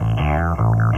Yeah.